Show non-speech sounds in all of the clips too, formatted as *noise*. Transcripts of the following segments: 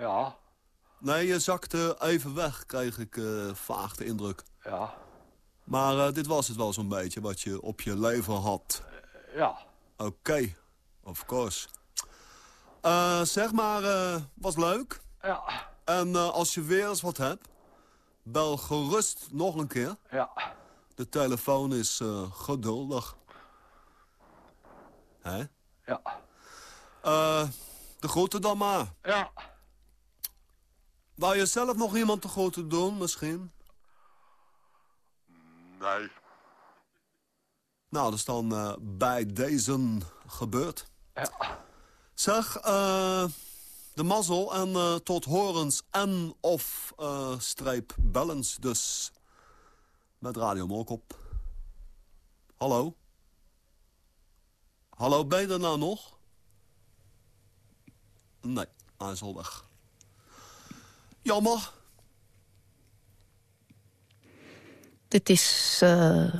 Ja. Nee, je zakte even weg, kreeg ik uh, vaag de indruk. Ja. Maar uh, dit was het wel zo'n beetje wat je op je leven had. Uh, ja. Oké, okay. of course. zeg maar, was leuk. Ja. En als je weer eens wat hebt, bel gerust nog een keer. Ja. De telefoon is geduldig. Hè? Ja. De groeten dan maar. Ja. Wou je zelf nog iemand de groeten doen, misschien? Nee. Nou, dat is dan uh, bij deze gebeurd. Ja. Zeg, uh, de mazzel en uh, tot horens en of streep bellens dus. Met Radio Molkop. Hallo? Hallo, ben je er nou nog? Nee, hij is al weg. Jammer. Dit is uh,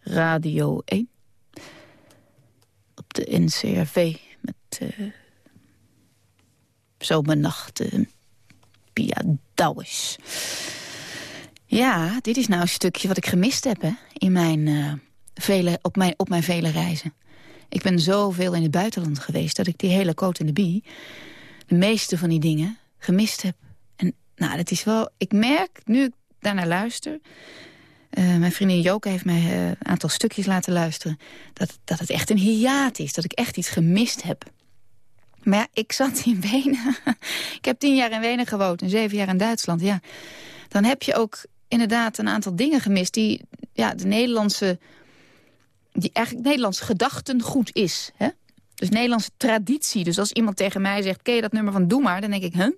Radio 1. Op de NCRV met uh, zomernachten. Pia Douwes. Ja, dit is nou een stukje wat ik gemist heb in mijn, uh, vele, op, mijn, op mijn vele reizen. Ik ben zoveel in het buitenland geweest dat ik die hele Cote de Bie... de meeste van die dingen gemist heb. En nou, dat is wel... Ik merk, nu ik daarnaar luister... Uh, mijn vriendin Joke heeft mij uh, een aantal stukjes laten luisteren... Dat, dat het echt een hiaat is, dat ik echt iets gemist heb. Maar ja, ik zat in *laughs* Wenen. ik heb tien jaar in Wenen gewoond en zeven jaar in Duitsland. Ja, dan heb je ook inderdaad een aantal dingen gemist... die ja, de Nederlandse die eigenlijk Nederlands gedachtengoed is. Hè? Dus Nederlandse traditie. Dus als iemand tegen mij zegt, ken je dat nummer van Doe Maar? Dan denk ik, huh?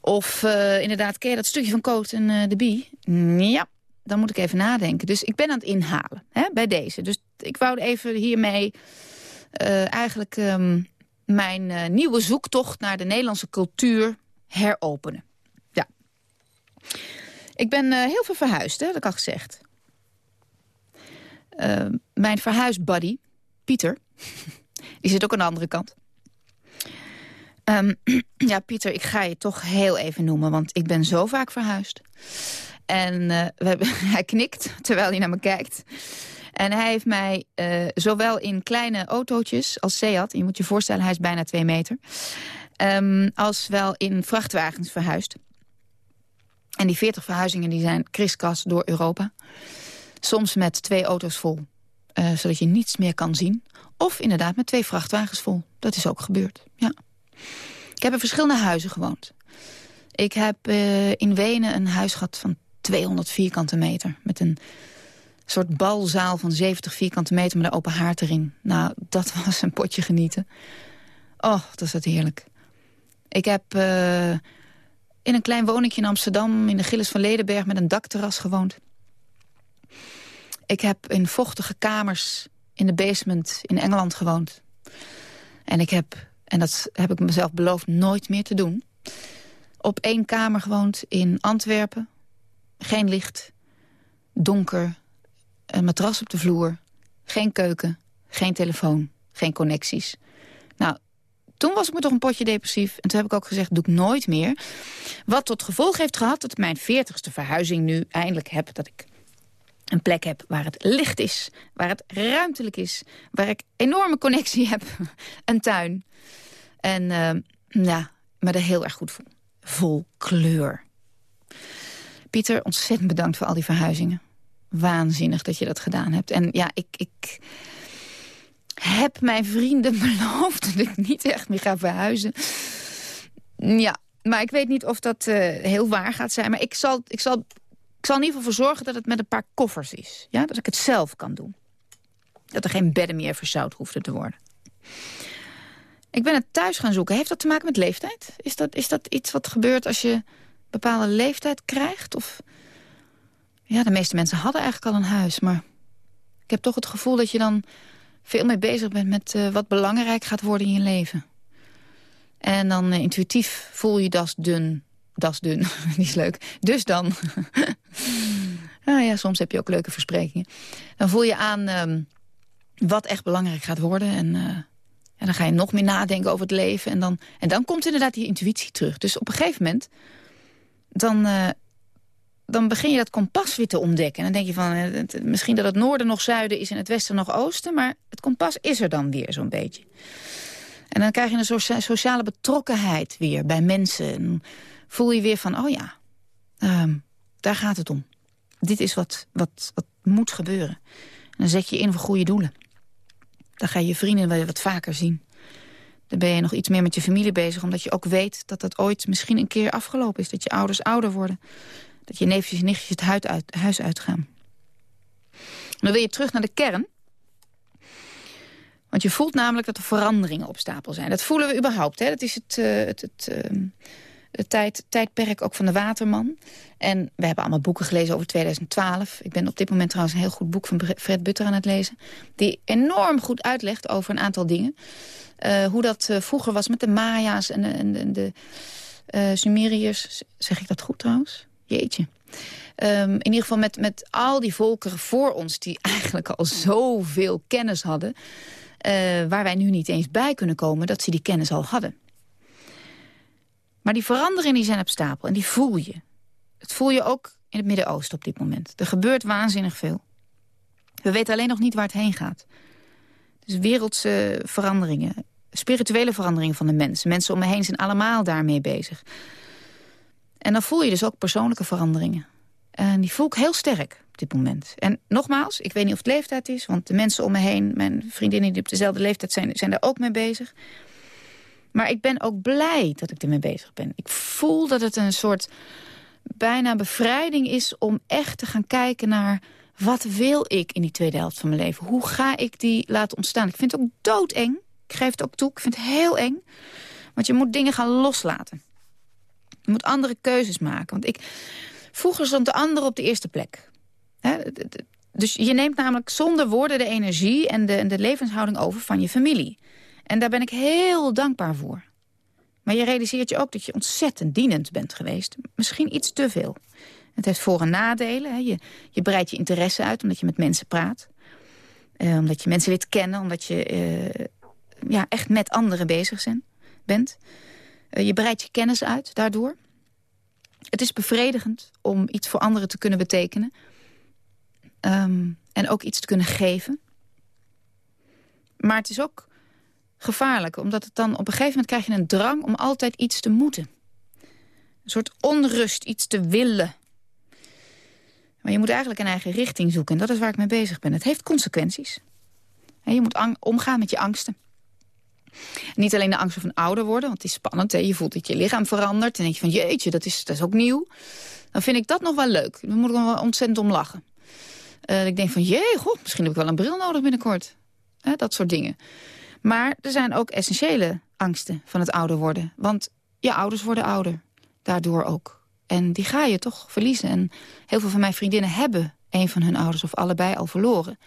Of uh, inderdaad, ken je dat stukje van Coat en uh, de Bie? Ja, dan moet ik even nadenken. Dus ik ben aan het inhalen hè, bij deze. Dus ik wou even hiermee uh, eigenlijk um, mijn nieuwe zoektocht... naar de Nederlandse cultuur heropenen. Ja. Ik ben heel veel verhuisd, hè, dat heb ik al gezegd. Mijn verhuisbuddy, Pieter, *laughs* die zit ook aan de andere kant. Um, *clears throat* ja, Pieter, ik ga je toch heel even noemen, want ik ben zo vaak verhuisd. En uh, we hebben, *laughs* hij knikt terwijl hij naar me kijkt. En hij heeft mij uh, zowel in kleine autootjes als Seat... je moet je voorstellen, hij is bijna twee meter... Um, als wel in vrachtwagens verhuisd. En die 40 verhuizingen die zijn kriskras door Europa. Soms met twee auto's vol, uh, zodat je niets meer kan zien. Of inderdaad met twee vrachtwagens vol. Dat is ook gebeurd, ja. Ik heb in verschillende huizen gewoond. Ik heb uh, in Wenen een huis gehad van 200 vierkante meter. Met een soort balzaal van 70 vierkante meter met een open haard erin. Nou, dat *laughs* was een potje genieten. Oh, dat is dat heerlijk. Ik heb uh, in een klein woningje in Amsterdam... in de Gilles van Ledenberg met een dakterras gewoond. Ik heb in vochtige kamers in de basement in Engeland gewoond. En ik heb, en dat heb ik mezelf beloofd nooit meer te doen... op één kamer gewoond in Antwerpen. Geen licht, donker, een matras op de vloer... geen keuken, geen telefoon, geen connecties. Nou, toen was ik me toch een potje depressief. En toen heb ik ook gezegd, doe ik nooit meer. Wat tot gevolg heeft gehad dat mijn veertigste verhuizing nu eindelijk heb. Dat ik een plek heb waar het licht is, waar het ruimtelijk is... waar ik enorme connectie *laughs* heb, een tuin. En uh, ja, me er heel erg goed voel. Vol kleur. Pieter, ontzettend bedankt voor al die verhuizingen. Waanzinnig dat je dat gedaan hebt. En ja, ik, ik heb mijn vrienden *laughs* beloofd dat ik niet echt meer ga verhuizen. Ja, maar ik weet niet of dat uh, heel waar gaat zijn. Maar ik zal, ik zal ik zal in ieder geval voor zorgen dat het met een paar koffers is. Ja? Dat ik het zelf kan doen. Dat er geen bedden meer verzouwd hoefden te worden. Ik ben het thuis gaan zoeken. Heeft dat te maken met leeftijd? Is dat, is dat iets wat gebeurt als je een bepaalde leeftijd krijgt? Of... Ja, de meeste mensen hadden eigenlijk al een huis. Maar ik heb toch het gevoel dat je dan veel meer bezig bent... met uh, wat belangrijk gaat worden in je leven. En dan uh, intuïtief voel je dat dun dat is dun, *laughs* die is leuk. Dus dan... *laughs* ah ja, soms heb je ook leuke versprekingen. Dan voel je aan um, wat echt belangrijk gaat worden. En uh, En dan ga je nog meer nadenken over het leven. En dan, en dan komt inderdaad die intuïtie terug. Dus op een gegeven moment... dan, uh, dan begin je dat kompas weer te ontdekken. En dan denk je van, het, misschien dat het noorden nog zuiden is... en het westen nog oosten. Maar het kompas is er dan weer zo'n beetje. En dan krijg je een socia sociale betrokkenheid weer bij mensen. En voel je weer van, oh ja, uh, daar gaat het om. Dit is wat, wat, wat moet gebeuren. En dan zet je in voor goede doelen. Dan ga je je vrienden wat vaker zien. Dan ben je nog iets meer met je familie bezig... omdat je ook weet dat dat ooit misschien een keer afgelopen is. Dat je ouders ouder worden. Dat je neefjes en nichtjes het huis uitgaan. dan wil je terug naar de kern. Want je voelt namelijk dat er veranderingen op stapel zijn. Dat voelen we überhaupt. Hè? Dat is het, uh, het, het, uh, het tijd, tijdperk ook van de Waterman. En we hebben allemaal boeken gelezen over 2012. Ik ben op dit moment trouwens een heel goed boek van Fred Butter aan het lezen. Die enorm goed uitlegt over een aantal dingen. Uh, hoe dat uh, vroeger was met de Maya's en de, en de, Sumeriërs. Zeg ik dat goed trouwens? Jeetje. Um, in ieder geval met, met al die volkeren voor ons... die *laughs* eigenlijk al zoveel kennis hadden... waar wij nu niet eens bij kunnen komen... dat ze die kennis al hadden. Maar die veranderingen die zijn op stapel en die voel je. Het voel je ook in het Midden-Oosten op dit moment. Er gebeurt waanzinnig veel. We weten alleen nog niet waar het heen gaat. Dus wereldse veranderingen, spirituele veranderingen van de mensen. Mensen om me heen zijn allemaal daarmee bezig. En dan voel je dus ook persoonlijke veranderingen. En die voel ik heel sterk op dit moment. En nogmaals, ik weet niet of het leeftijd is... want de mensen om me heen, mijn vriendinnen die op dezelfde leeftijd zijn... zijn daar ook mee bezig. Maar ik ben ook blij dat ik ermee bezig ben. Ik voel dat het een soort bijna bevrijding is om echt te gaan kijken naar... wat wil ik in die tweede helft van mijn leven? Hoe ga ik die laten ontstaan? Ik vind het ook doodeng. Ik geef het ook toe. Ik vind het heel eng. Want je moet dingen gaan loslaten. Je moet andere keuzes maken. Want ik, vroeger stond de ander op de eerste plek. Dus je neemt namelijk zonder woorden de energie en de, en de levenshouding over van je familie. En daar ben ik heel dankbaar voor. Maar je realiseert je ook dat je ontzettend dienend bent geweest. Misschien iets te veel. Het heeft voor- en nadelen. Hè. Je, je breidt je interesse uit omdat je met mensen praat. Uh, omdat je mensen leert kennen. Omdat je uh, ja, echt met anderen bezig zijn, bent. Uh, je breidt je kennis uit daardoor. Het is bevredigend om iets voor anderen te kunnen betekenen. Um, en ook iets te kunnen geven. Maar het is ook gevaarlijk. Omdat het dan op een gegeven moment krijg je een drang om altijd iets te moeten. Een soort onrust, iets te willen. Maar je moet eigenlijk een eigen richting zoeken. En dat is waar ik mee bezig ben. Het heeft consequenties. je moet omgaan met je angsten. Niet alleen de angsten van ouder worden, want het is spannend. Hè? Je voelt dat je lichaam verandert. En denk je van jeetje, dat is, dat is ook nieuw. Dan vind ik dat nog wel leuk. Dan moet ik wel ontzettend om lachen. Uh, ik denk van jee, goh, misschien heb ik wel een bril nodig binnenkort. dat soort dingen. Maar er zijn ook essentiële angsten van het ouder worden. Want je ouders worden ouder. Daardoor ook. En die ga je toch verliezen. En heel veel van mijn vriendinnen hebben een van hun ouders of allebei al verloren.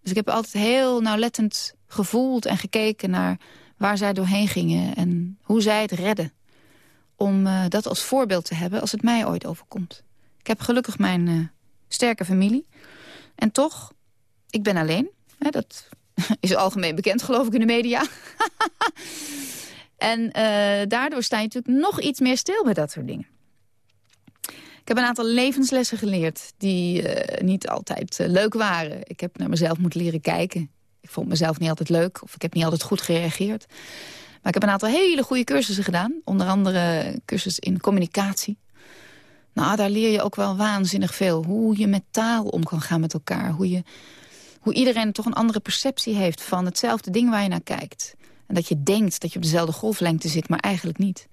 Dus ik heb altijd heel nauwlettend gevoeld en gekeken naar waar zij doorheen gingen en hoe zij het redden. Om uh, dat als voorbeeld te hebben als het mij ooit overkomt. Ik heb gelukkig mijn uh, sterke familie. En toch, ik ben alleen. Hè, dat *laughs* is algemeen bekend, geloof ik, in de media. *laughs* en uh, daardoor sta je natuurlijk nog iets meer stil bij dat soort dingen. Ik heb een aantal levenslessen geleerd die uh, niet altijd uh, leuk waren. Ik heb naar mezelf moeten leren kijken. Ik vond mezelf niet altijd leuk of ik heb niet altijd goed gereageerd. Maar ik heb een aantal hele goede cursussen gedaan. Onder andere cursus in communicatie. Nou, daar leer je ook wel waanzinnig veel. Hoe je met taal om kan gaan met elkaar. Hoe je hoe iedereen toch een andere perceptie heeft van hetzelfde ding waar je naar kijkt. En dat je denkt dat je op dezelfde golflengte zit, maar eigenlijk niet.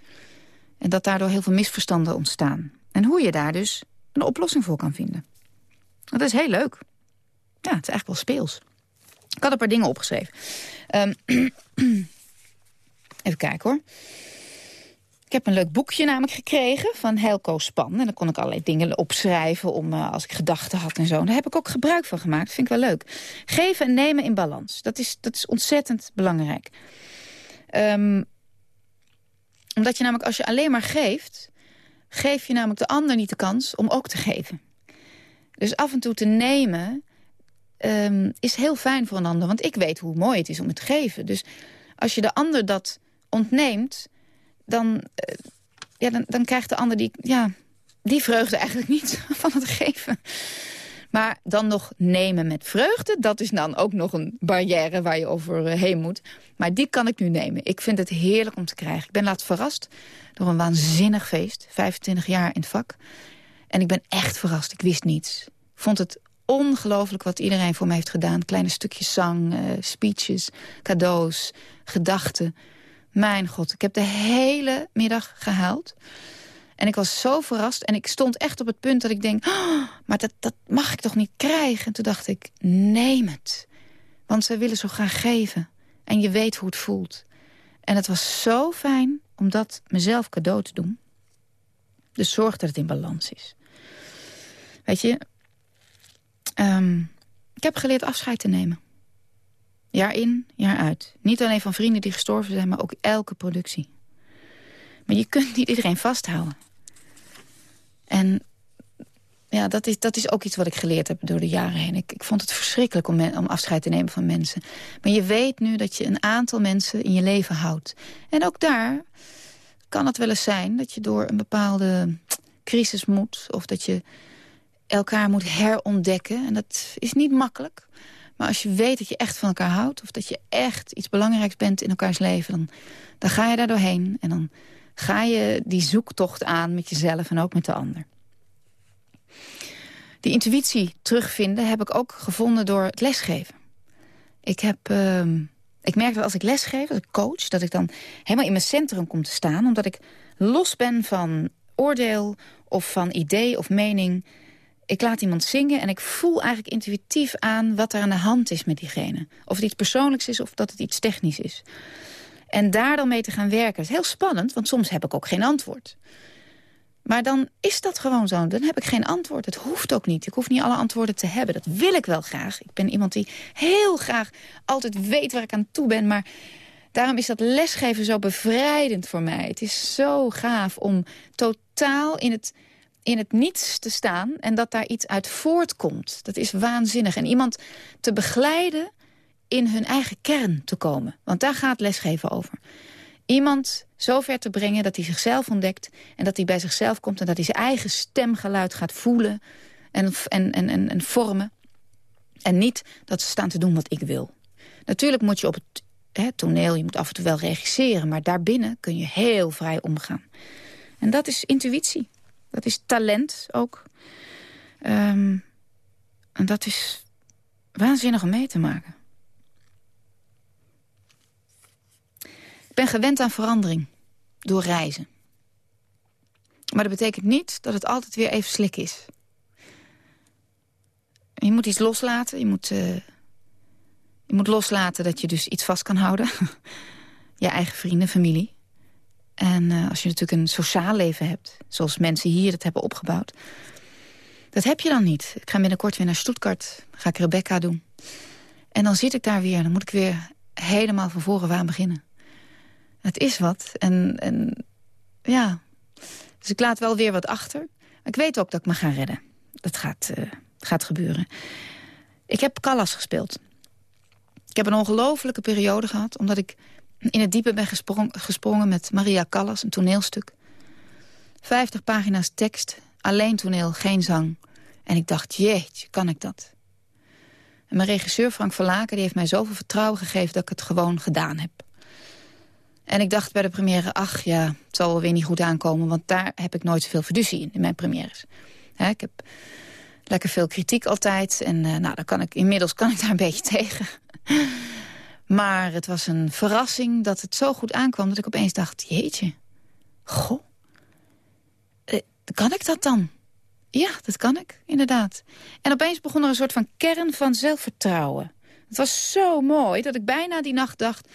En dat daardoor heel veel misverstanden ontstaan. En hoe je daar dus een oplossing voor kan vinden. Dat is heel leuk. Ja, het is eigenlijk wel speels. Ik had een paar dingen opgeschreven. Um, *clears throat* even kijken hoor. Ik heb een leuk boekje namelijk gekregen van Helco Span. En dan kon ik allerlei dingen opschrijven om, uh, als ik gedachten had en zo. En daar heb ik ook gebruik van gemaakt. Vind ik wel leuk. Geven en nemen in balans. Dat is, dat is ontzettend belangrijk. Um, omdat je namelijk, als je alleen maar geeft... geef je namelijk de ander niet de kans om ook te geven. Dus af en toe te nemen um, is heel fijn voor een ander. Want ik weet hoe mooi het is om het te geven. Dus als je de ander dat ontneemt... dan, eh, ja, dan, dan krijgt de ander die, ja, die vreugde eigenlijk niet *laughs* van het geven. Maar dan nog nemen met vreugde, dat is dan ook nog een barrière waar je overheen eh, moet. Maar die kan ik nu nemen. Ik vind het heerlijk om te krijgen. Ik ben laatst verrast door een waanzinnig feest. 25 jaar in het vak. En ik ben echt verrast. Ik wist niets. Ik vond het ongelooflijk wat iedereen voor me heeft gedaan. Kleine stukjes zang, uh, speeches, cadeaus, gedachten. Mijn god, ik heb de hele middag gehuild. En ik was zo verrast en ik stond echt op het punt dat ik denk... Oh, maar dat, dat mag ik toch niet krijgen? En toen dacht ik, neem het. Want ze willen zo graag geven. En je weet hoe het voelt. En het was zo fijn om dat mezelf cadeau te doen. Dus zorg dat het in balans is. Weet je, um, ik heb geleerd afscheid te nemen. Jaar in, jaar uit. Niet alleen van vrienden die gestorven zijn, maar ook elke productie. Maar je kunt niet iedereen vasthouden. En ja, dat is, dat is ook iets wat ik geleerd heb door de jaren heen. Ik, ik vond het verschrikkelijk om, om afscheid te nemen van mensen. Maar je weet nu dat je een aantal mensen in je leven houdt. En ook daar kan het wel eens zijn dat je door een bepaalde crisis moet... of dat je elkaar moet herontdekken. En dat is niet makkelijk. Maar als je weet dat je echt van elkaar houdt... of dat je echt iets belangrijks bent in elkaars leven... dan, ga je daar doorheen en dan ga je die zoektocht aan met jezelf en ook met de ander. Die intuïtie terugvinden heb ik ook gevonden door het lesgeven. Ik, heb, uh, ik merk dat als ik lesgeef, als ik coach... dat ik dan helemaal in mijn centrum kom te staan... omdat ik los ben van oordeel of van idee of mening. Ik laat iemand zingen en ik voel eigenlijk intuïtief aan... wat er aan de hand is met diegene. Of het iets persoonlijks is of dat het iets technisch is. En daar dan mee te gaan werken. Is heel spannend, want soms heb ik ook geen antwoord. Maar dan is dat gewoon zo. Dan heb ik geen antwoord. Het hoeft ook niet. Ik hoef niet alle antwoorden te hebben. Dat wil ik wel graag. Ik ben iemand die heel graag altijd weet waar ik aan toe ben. Maar daarom is dat lesgeven zo bevrijdend voor mij. Het is zo gaaf om totaal in het, in het niets te staan... en dat daar iets uit voortkomt. Dat is waanzinnig. En iemand te begeleiden in hun eigen kern te komen. Want daar gaat lesgeven over. Iemand zo ver te brengen dat hij zichzelf ontdekt... en dat hij bij zichzelf komt en dat hij zijn eigen stemgeluid gaat voelen... en, en, en, en, vormen. En niet dat ze staan te doen wat ik wil. Natuurlijk moet je op het hè, toneel, je moet af en toe wel regisseren... maar daarbinnen kun je heel vrij omgaan. En dat is intuïtie. Dat is talent ook. Um, en dat is waanzinnig om mee te maken. ben gewend aan verandering. Door reizen. Maar dat betekent niet dat het altijd weer even slik is. Je moet iets loslaten. Je moet, uh, je moet loslaten dat je dus iets vast kan houden. *laughs* je eigen vrienden, familie. En uh, als je natuurlijk een sociaal leven hebt... zoals mensen hier dat hebben opgebouwd... dat heb je dan niet. Ik ga binnenkort weer naar Stuttgart. ga ik Rebecca doen. En dan zit ik daar weer. Dan moet ik weer helemaal van voren aan beginnen. Het is wat. En, en ja, dus ik laat wel weer wat achter. Ik weet ook dat ik me ga redden. Dat gaat, uh, gaat gebeuren. Ik heb Callas gespeeld. Ik heb een ongelofelijke periode gehad... omdat ik in het diepe ben gesprongen met Maria Callas, een toneelstuk. Vijftig pagina's tekst, alleen toneel, geen zang. En ik dacht, jeetje, kan ik dat? En mijn regisseur Frank Verlaken die heeft mij zoveel vertrouwen gegeven... dat ik het gewoon gedaan heb. En ik dacht bij de première, ach ja, het zal wel weer niet goed aankomen... want daar heb ik nooit zoveel fiducie in, in mijn premières. ik heb lekker veel kritiek altijd. En uh, nou, dan kan ik, inmiddels kan ik daar een beetje *laughs* tegen. Maar het was een verrassing dat het zo goed aankwam... dat ik opeens dacht, jeetje, goh, eh, kan ik dat dan? Ja, dat kan ik, inderdaad. En opeens begon er een soort van kern van zelfvertrouwen. Het was zo mooi dat ik bijna die nacht dacht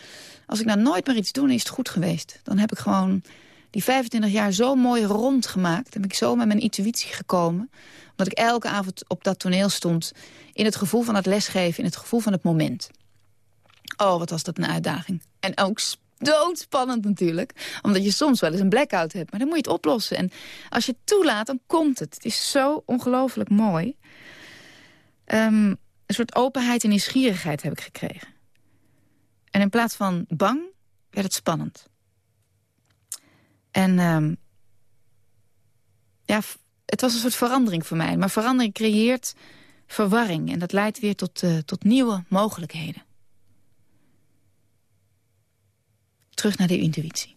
als ik nou nooit meer iets doe, is het goed geweest. Dan heb ik gewoon die 25 jaar zo mooi rondgemaakt. Dan ben ik zo met mijn intuïtie gekomen. Omdat ik elke avond op dat toneel stond. In het gevoel van het lesgeven, in het gevoel van het moment. Oh, wat was dat een uitdaging. En ook doodspannend natuurlijk. Omdat je soms wel eens een blackout hebt. Maar dan moet je het oplossen. En als je het toelaat, dan komt het. Het is zo ongelooflijk mooi. Um, een soort openheid en nieuwsgierigheid heb ik gekregen. En in plaats van bang werd het spannend. En um, ja, het was een soort verandering voor mij. Maar verandering creëert verwarring. En dat leidt weer tot, uh, tot nieuwe mogelijkheden. Terug naar de intuïtie.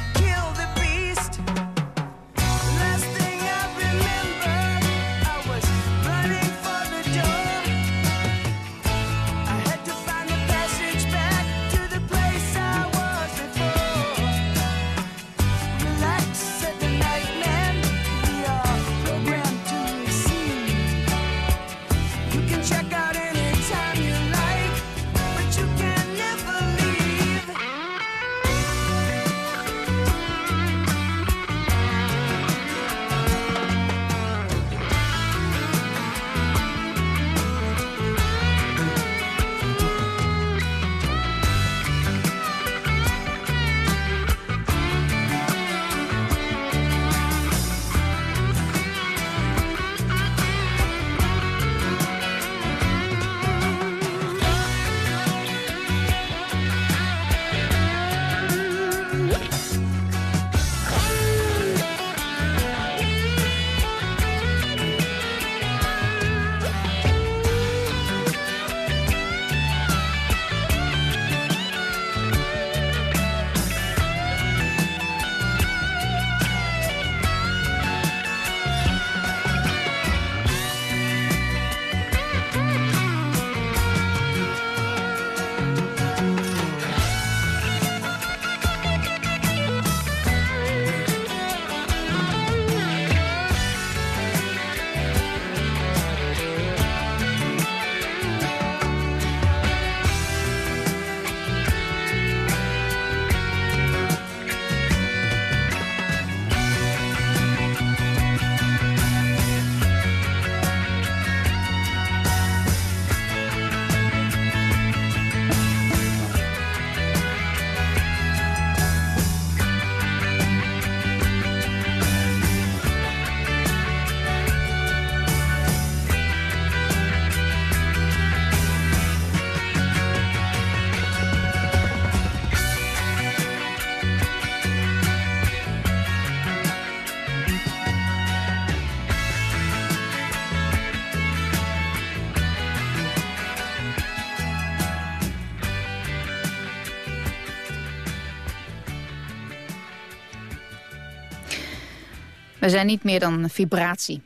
We zijn niet meer dan vibratie.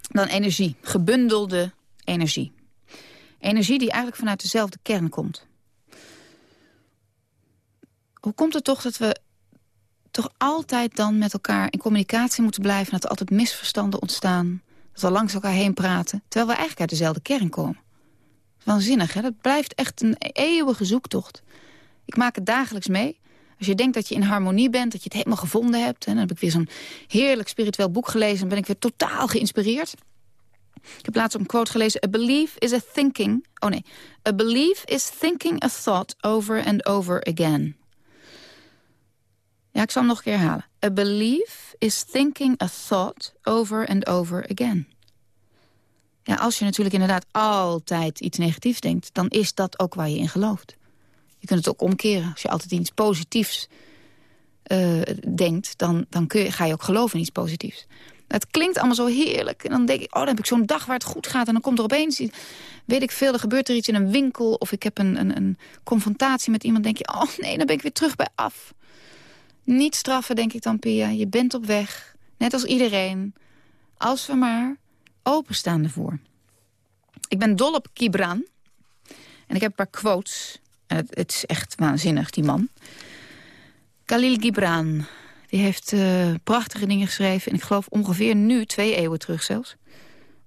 Dan energie. Gebundelde energie. Energie die eigenlijk vanuit dezelfde kern komt. Hoe komt het toch dat we toch altijd dan met elkaar in communicatie moeten blijven... dat er altijd misverstanden ontstaan, dat we langs elkaar heen praten... terwijl we eigenlijk uit dezelfde kern komen. Waanzinnig, hè? Dat blijft echt een eeuwige zoektocht. Ik maak het dagelijks mee. Als je denkt dat je in harmonie bent, dat je het helemaal gevonden hebt... en dan heb ik weer zo'n heerlijk spiritueel boek gelezen... en ben ik weer totaal geïnspireerd. Ik heb laatst een quote gelezen. A belief is a thinking... Oh nee. A belief is thinking a thought over and over again. Ja, ik zal hem nog een keer herhalen. A belief is thinking a thought over and over again. Ja, als je natuurlijk inderdaad altijd iets negatiefs denkt... dan is dat ook waar je in gelooft. Je kunt het ook omkeren. Als je altijd iets positiefs uh, denkt... dan, dan kun je, ga je ook geloven in iets positiefs. Het klinkt allemaal zo heerlijk. En dan denk ik, oh, dan heb ik zo'n dag waar het goed gaat... en dan komt er opeens, weet ik veel, er gebeurt er iets in een winkel... of ik heb een, een, een confrontatie met iemand, denk je... oh nee, dan ben ik weer terug bij af. Niet straffen, denk ik dan, Pia. Je bent op weg, net als iedereen. Als we maar openstaan ervoor. Ik ben dol op Kibran. En ik heb een paar quotes. Het, is echt waanzinnig, die man. Khalil Gibran. Die heeft uh, prachtige dingen geschreven. En ik geloof ongeveer nu, twee eeuwen terug zelfs.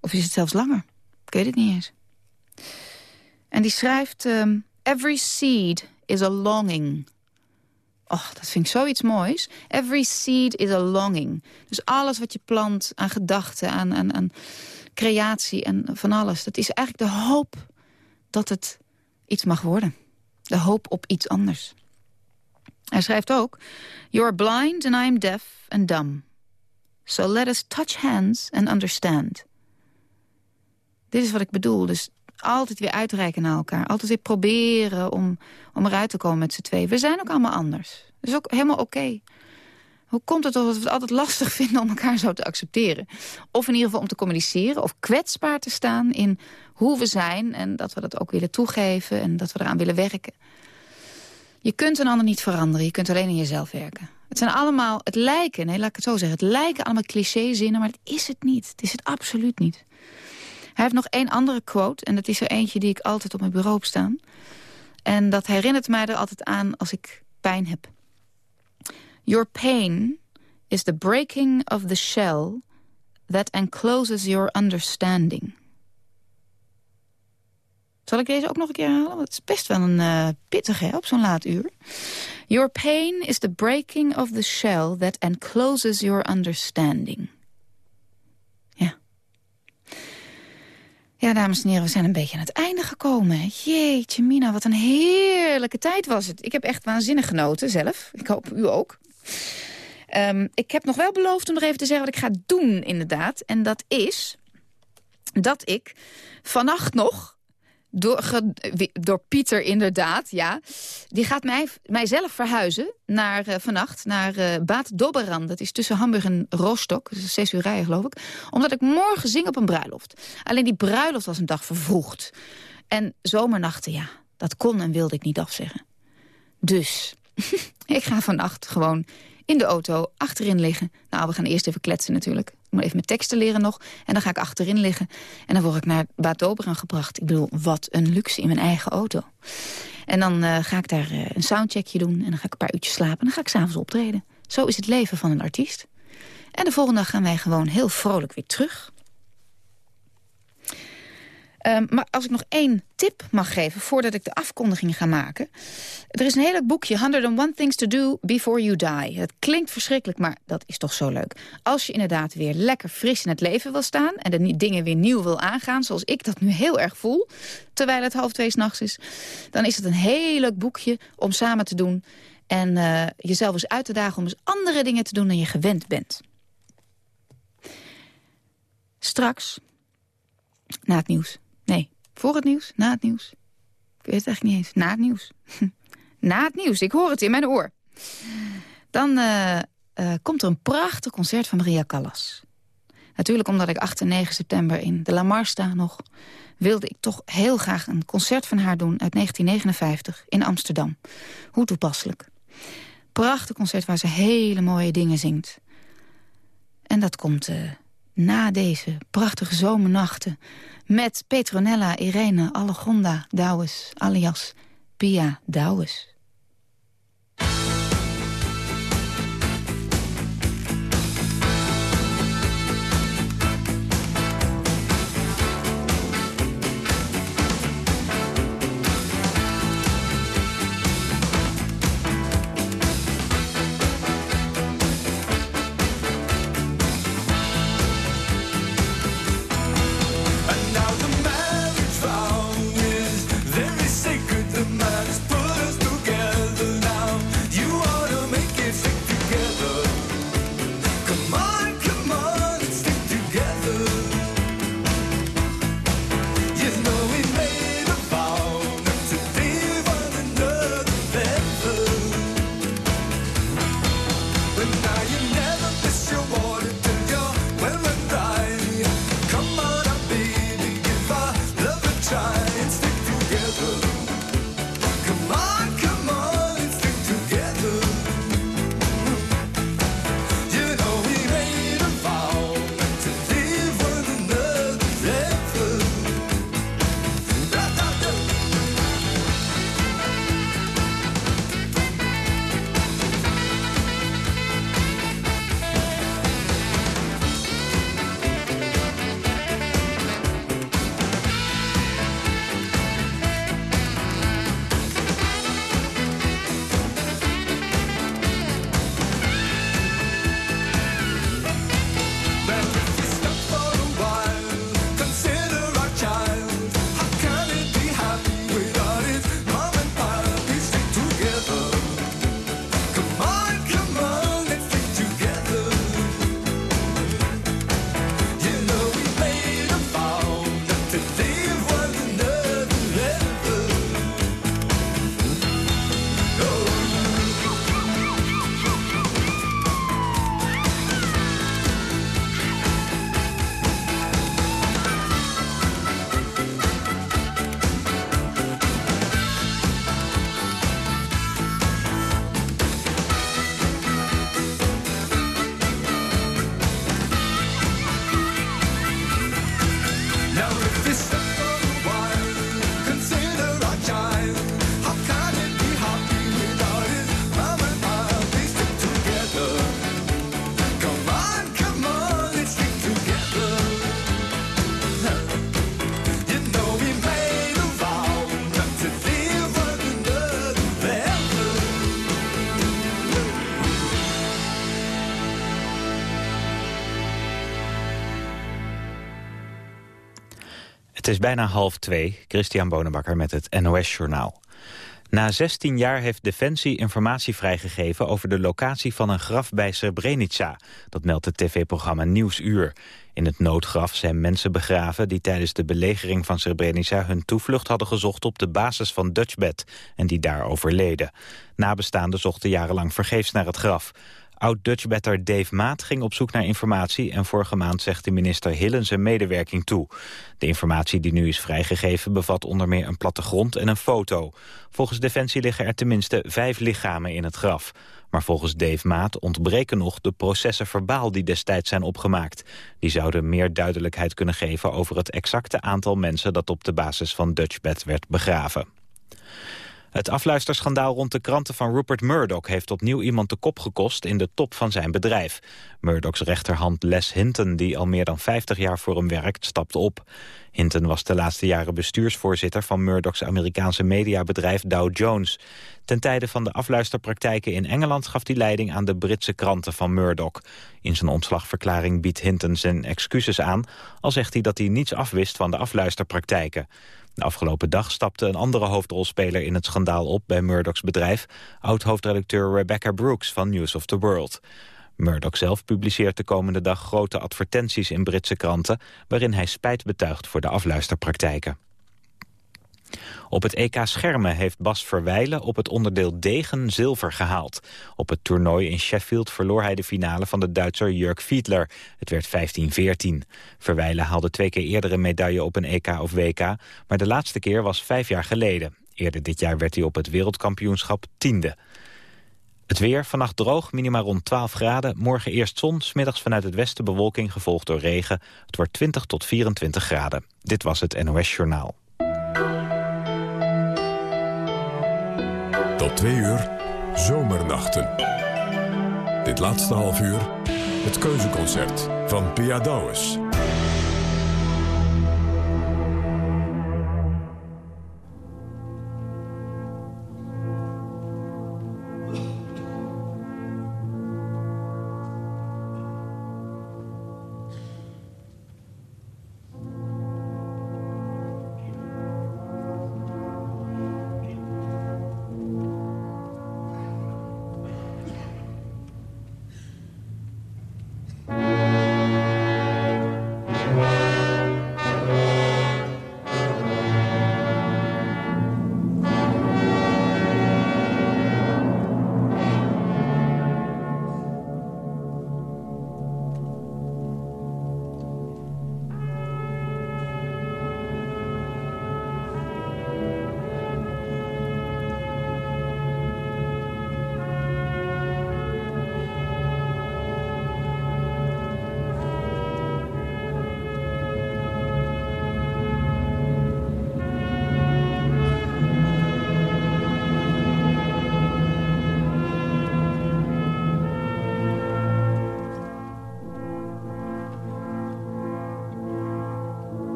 Of is het zelfs langer? Ik weet het niet eens. En die schrijft... Um, Every seed is a longing Oh, dat vind ik zoiets moois. Every seed is a longing. Dus alles wat je plant aan gedachten, aan, aan, aan creatie en van alles... dat is eigenlijk de hoop dat het iets mag worden. De hoop op iets anders. Hij schrijft ook... You're blind and I am deaf and dumb. So let us touch hands and understand. Dit is wat ik bedoel. Dus altijd weer uitreiken naar elkaar. Altijd weer proberen om, om eruit te komen met z'n twee. We zijn ook allemaal anders. Dat is ook helemaal oké. Hoe komt het dat we het altijd lastig *laughs* vinden om elkaar zo te accepteren? Of in ieder geval om te communiceren of kwetsbaar te staan in hoe we zijn... en dat we dat ook willen toegeven en dat we eraan willen werken. Je kunt een ander niet veranderen, je kunt alleen in jezelf werken. Het zijn allemaal, het lijken, nee, laat ik het zo zeggen... het lijken allemaal clichézinnen, maar het is het niet. Het is het absoluut niet. Hij heeft nog één andere quote. En dat is er eentje die ik altijd op mijn bureau heb staan. En dat herinnert mij er altijd aan als ik pijn heb. Your pain is the breaking of the shell that encloses your understanding. Zal ik deze ook nog een keer halen? Het is best wel een uh, pittige op zo'n laat uur. Your pain is the breaking of the shell that encloses your understanding. Ja, dames en heren, we zijn een beetje aan het einde gekomen. Jeetje, Mina, wat een heerlijke tijd was het. Ik heb echt waanzinnig genoten zelf. Ik hoop u ook. Ehm, ik heb nog wel beloofd om nog even te zeggen wat ik ga doen, inderdaad. En dat is dat ik vannacht nog door, door Pieter inderdaad, ja. Die gaat mij, mijzelf verhuizen naar, uh, vannacht naar uh, Bad Dobberan. Dat is tussen Hamburg en Rostock. Dat is zes uur rijden, geloof ik. Omdat ik morgen zing op een bruiloft. Alleen die bruiloft was een dag vervroegd. En zomernachten, ja, dat kon en wilde ik niet afzeggen. Dus, *laughs* ik ga vannacht gewoon in de auto achterin liggen. Nou, we gaan eerst even kletsen natuurlijk. Ik moet even mijn teksten leren nog. En dan ga ik achterin liggen. En dan word ik naar Bad Dobran gebracht. Ik bedoel, wat een luxe in mijn eigen auto. En dan uh, ga ik daar uh, een soundcheckje doen. En dan ga ik een paar uurtjes slapen. En dan ga ik s'avonds optreden. Zo is het leven van een artiest. En de volgende dag gaan wij gewoon heel vrolijk weer terug. Um, maar als ik nog één tip mag geven voordat ik de afkondiging ga maken. Er is een heel leuk boekje, 101 Things to Do Before You Die. Het klinkt verschrikkelijk, maar dat is toch zo leuk. Als je inderdaad weer lekker fris in het leven wil staan... en de dingen weer nieuw wil aangaan, zoals ik dat nu heel erg voel... terwijl het half twee s'nachts is... dan is het een heel leuk boekje om samen te doen... en uh, jezelf eens uit te dagen om eens andere dingen te doen dan je gewend bent. Straks, na het nieuws Nee, voor het nieuws, na het nieuws. Ik weet het eigenlijk niet eens. Na het nieuws. *laughs* na het nieuws, ik hoor het in mijn oor. Dan uh, uh, komt er een prachtig concert van Maria Callas. Natuurlijk omdat ik 8 en 9 september in de La nog... wilde ik toch heel graag een concert van haar doen uit 1959 in Amsterdam. Hoe toepasselijk. Prachtig concert waar ze hele mooie dingen zingt. En dat komt uh, na deze prachtige zomernachten... met Petronella Irene Allegonda Douwes, alias Pia Douwes. Het is bijna half twee. Christian Bonenbakker met het NOS Journaal. Na 16 jaar heeft Defensie informatie vrijgegeven over de locatie van een graf bij Srebrenica. Dat meldt het tv-programma Nieuwsuur. In het noodgraf zijn mensen begraven die tijdens de belegering van Srebrenica hun toevlucht hadden gezocht op de basis van Dutchbed en die daar overleden. Nabestaanden zochten jarenlang vergeefs naar het graf. Oud-Dutchbetter Dave Maat ging op zoek naar informatie... en vorige maand zegt de minister Hillen zijn medewerking toe. De informatie die nu is vrijgegeven bevat onder meer een plattegrond en een foto. Volgens Defensie liggen er tenminste vijf lichamen in het graf. Maar volgens Dave Maat ontbreken nog de processen verbaal die destijds zijn opgemaakt. Die zouden meer duidelijkheid kunnen geven over het exacte aantal mensen... dat op de basis van Dutchbed werd begraven. Het afluisterschandaal rond de kranten van Rupert Murdoch... heeft opnieuw iemand de kop gekost in de top van zijn bedrijf. Murdochs rechterhand Les Hinton, die al meer dan 50 jaar voor hem werkt, stapte op. Hinton was de laatste jaren bestuursvoorzitter... van Murdochs Amerikaanse mediabedrijf Dow Jones. Ten tijde van de afluisterpraktijken in Engeland... gaf hij leiding aan de Britse kranten van Murdoch. In zijn ontslagverklaring biedt Hinton zijn excuses aan... al zegt hij dat hij niets afwist van de afluisterpraktijken. De afgelopen dag stapte een andere hoofdrolspeler in het schandaal op bij Murdochs bedrijf, oud-hoofdredacteur Rebecca Brooks van News of the World. Murdoch zelf publiceert de komende dag grote advertenties in Britse kranten... waarin hij spijt betuigt voor de afluisterpraktijken. Op het EK Schermen heeft Bas Verwijlen op het onderdeel Degen zilver gehaald. Op het toernooi in Sheffield verloor hij de finale van de Duitser Jurk Fiedler. Het werd 15-14. Verwijlen haalde twee keer eerder een medaille op een EK of WK... maar de laatste keer was vijf jaar geleden. Eerder dit jaar werd hij op het wereldkampioenschap tiende. Het weer, vannacht droog, minima rond 12 graden. Morgen eerst zon, smiddags vanuit het westen bewolking, gevolgd door regen. Het wordt 20 tot 24 graden. Dit was het NOS Journaal. Tot twee uur, zomernachten. Dit laatste half uur, het keuzeconcert van Pia Douwes.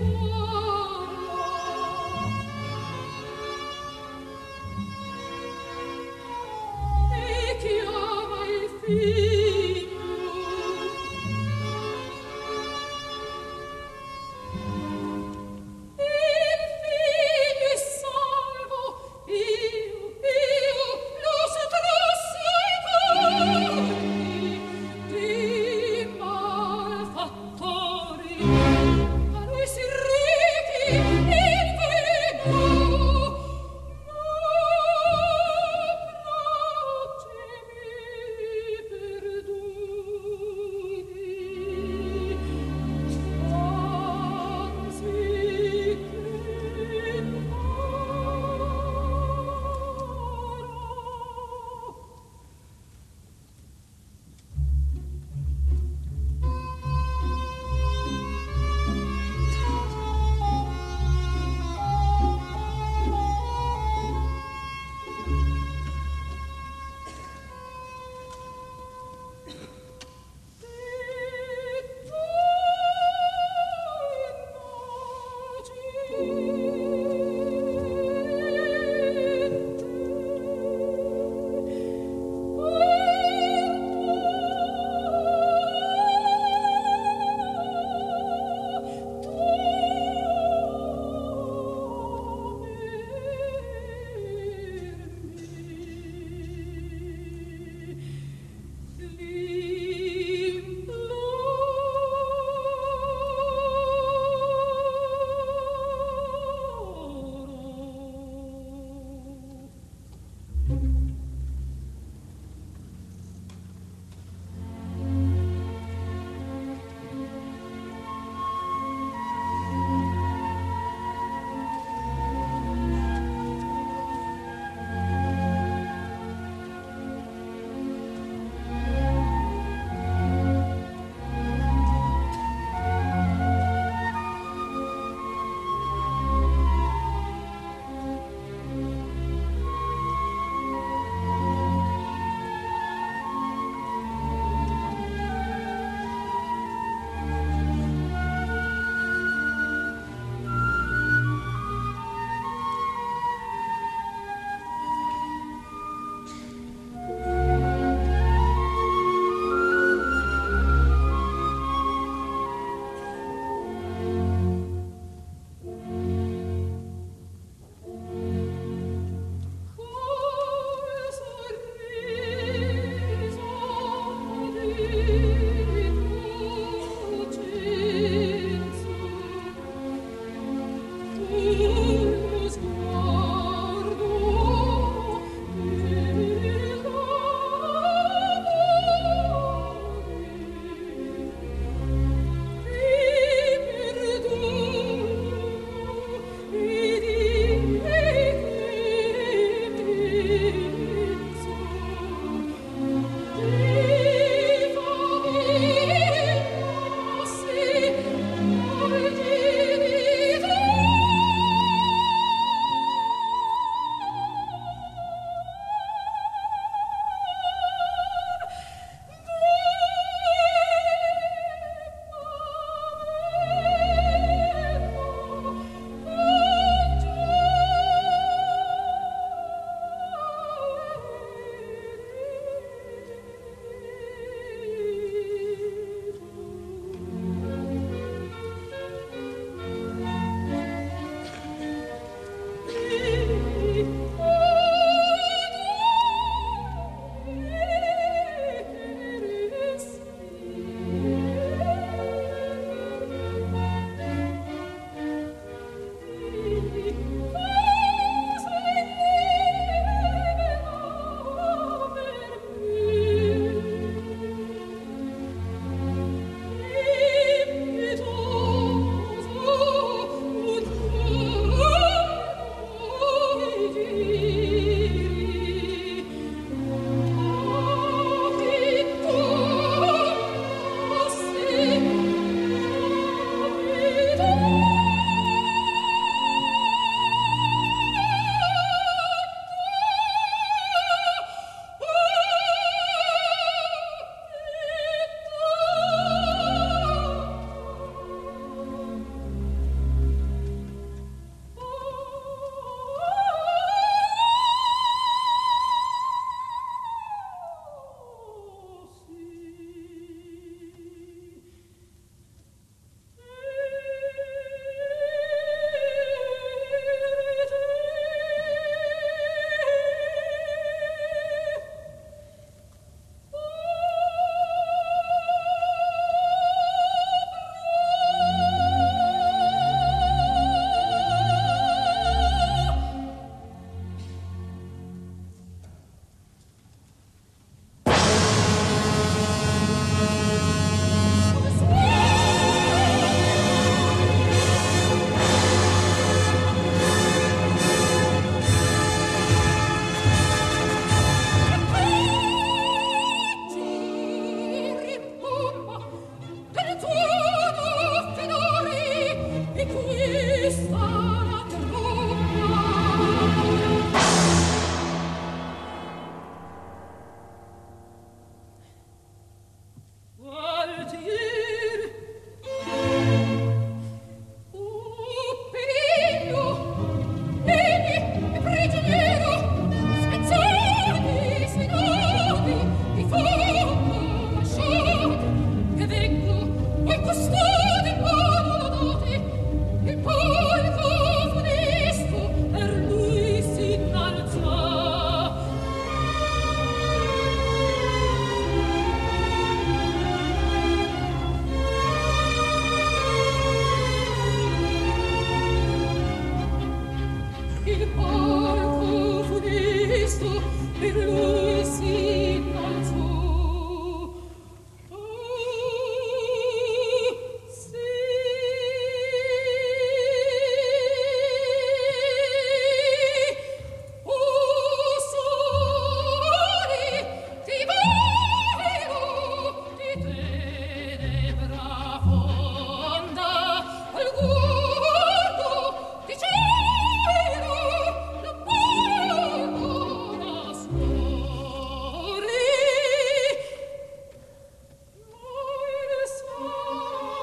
我。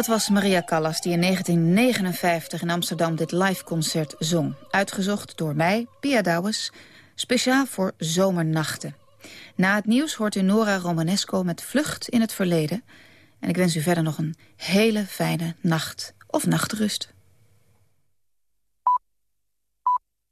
Dat was Maria Callas die in 1959 in Amsterdam dit liveconcert zong. Uitgezocht door mij, Pia Douwes, speciaal voor Zomernachten. Na het nieuws hoort u Nora Romanesco met Vlucht in het Verleden. En ik wens u verder nog een hele fijne nacht of nachtrust.